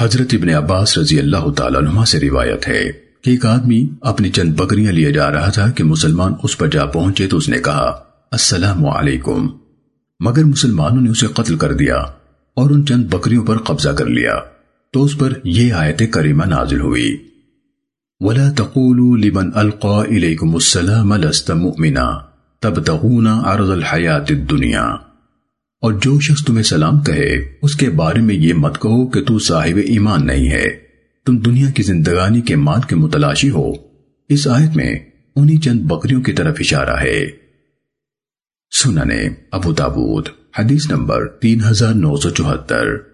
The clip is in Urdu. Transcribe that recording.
حضرت ابن عباس رضی اللہ تعالیٰ عنہ سے روایت ہے کہ ایک آدمی اپنی چند بکریاں لیے جا رہا تھا کہ مسلمان اس پر جا پہنچے تو اس نے کہا، السلام علیکم. مگر مسلمانوں نے اسے قتل کر دیا اور ان چند بکریوں پر قبضہ کر لیا۔ تو اس پر یہ آیت کریمہ نازل ہوئی۔ وَلَا تَقُولُوا لِمَنْ أَلْقَى إِلَيْكُمُ السَّلَامَ لَسْتَ مُؤْمِنًا تَبْتَغُونَ عَرْضَ الْحَيَاةِ الدُّنْيَا اور جو شخص تمہیں سلام کہے، اس کے بارے میں یہ مت کہو کہ تو صاحب ایمان نہیں ہے۔ تم دنیا کی زندگانی کے مال کے متلاشی ہو۔ اس آیت میں انہی چند بکریوں کی طرف اشارہ ہے۔ سننے، ابو تابود حدیث نمبر تین ہزار نو سو چوہتر۔